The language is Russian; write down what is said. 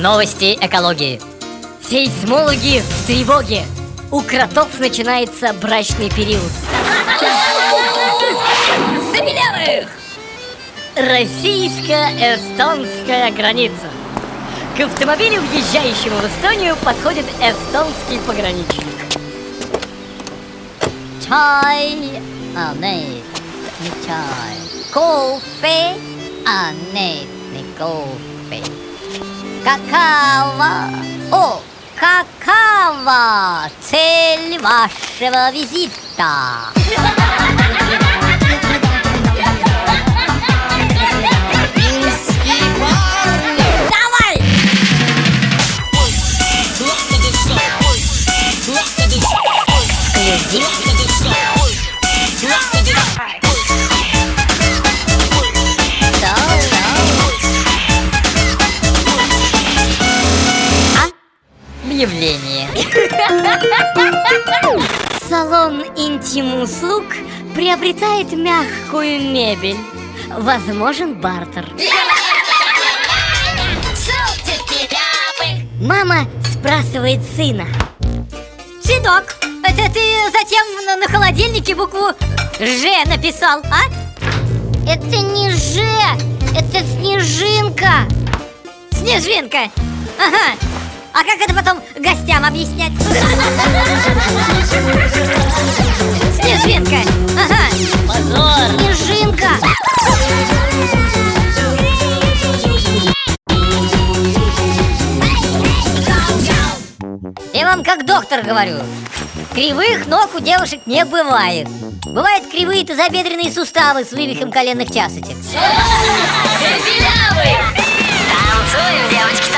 Новости экологии. Сейсмологи в тревоге. У кротов начинается брачный период. Забелявых! Российско-эстонская граница. К автомобилю, въезжающему в Эстонию, подходит эстонский пограничник. Чай, а нет, не чай. Кофе, а нет, не кофе. Какова, о, какова цель вашего визита? Давай! Эксклюзив. Объявление. Салон интим-услуг приобретает мягкую мебель. Возможен бартер. Мама спрашивает сына. Сынок, это ты затем на, на холодильнике букву Ж написал, а? Это не Ж, это снежинка. Снежинка. Ага. А как это потом гостям объяснять? Снежинка! Ага! Позор! Снежинка! Я вам как доктор говорю, кривых ног у девушек не бывает. Бывают кривые тазобедренные суставы с вывихом коленных часочек. Танцуем, девочки!